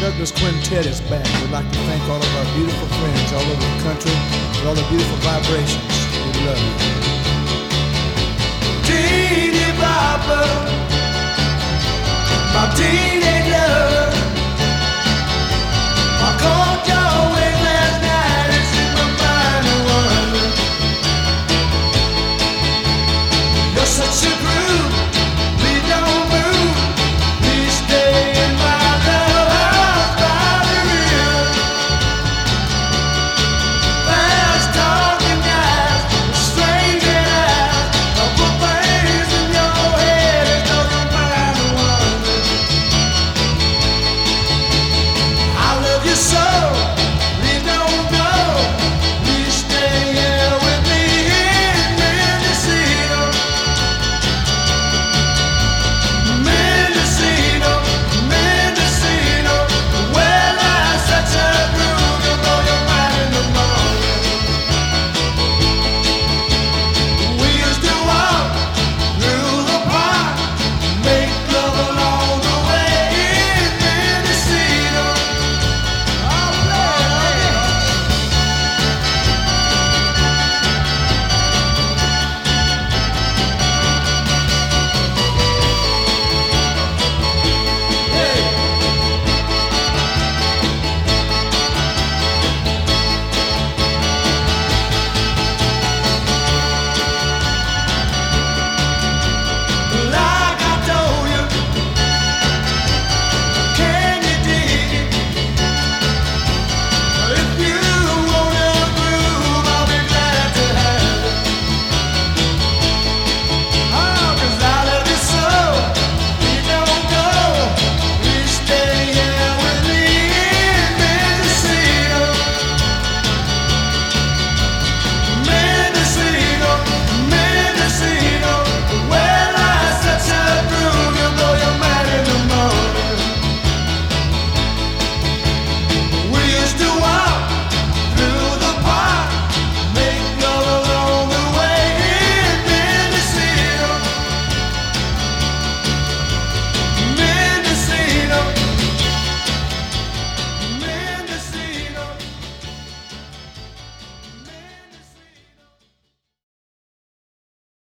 Douglas Quintet is back. We'd like to thank all of our beautiful friends all over the country for all the beautiful vibrations. We love you.